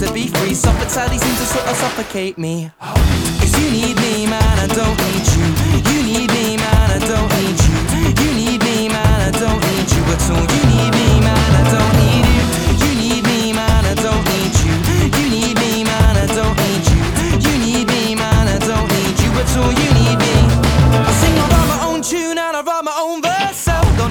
to be free. Sadly seems to sort of suffocate me. Cause you need me, man, I don't need you. You need me, man, I don't need. You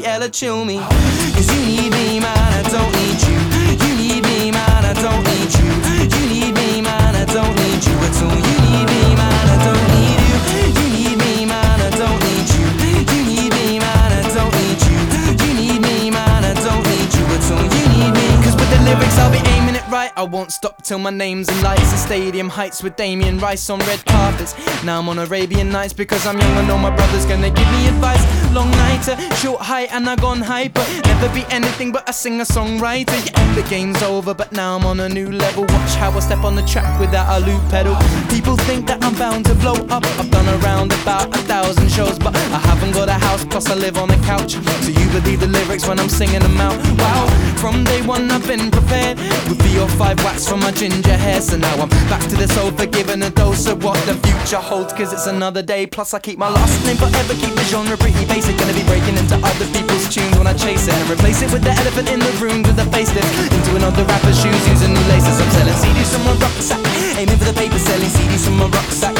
Gabriella chill me. Cause you need me, man, I don't need you. You need me, man, I don't need you. You need me, man, I don't need you at all. You need me, man, I don't need you. You need me, man, I don't need you. You need me, man, I don't need you. You need me, man, I don't need you at all. You need me. Cause with the lyrics, I'll be aiming it right. I won't stop till my name's in lights. The stadium heights with Damien Rice on red carpets. Now I'm on Arabian Nights because I'm young. I know my brother's gonna give me nighter, short height, and I gone hyper. Never be anything but a singer songwriter. Yeah, the game's over, but now I'm on a new level. Watch how I step on the track without a loop pedal. People think that I'm bound to blow up. I've done around about a thousand shows, but I haven't got a house, plus I live on a couch. So you believe the lyrics when I'm singing them out. Wow, from day one I've been prepared with three or five wax from my ginger hair. So now I'm back to this old forgiven a dose of what the future holds, cause it's another day. Plus I keep my last name forever, keep the genre pretty basic. Gonna be breaking into other people's tunes when I chase it and replace it with the elephant in the room with the facelift into another rapper's shoes using new laces. I'm selling CDs from my rucksack, aiming for the paper, selling CDs from my rucksack, for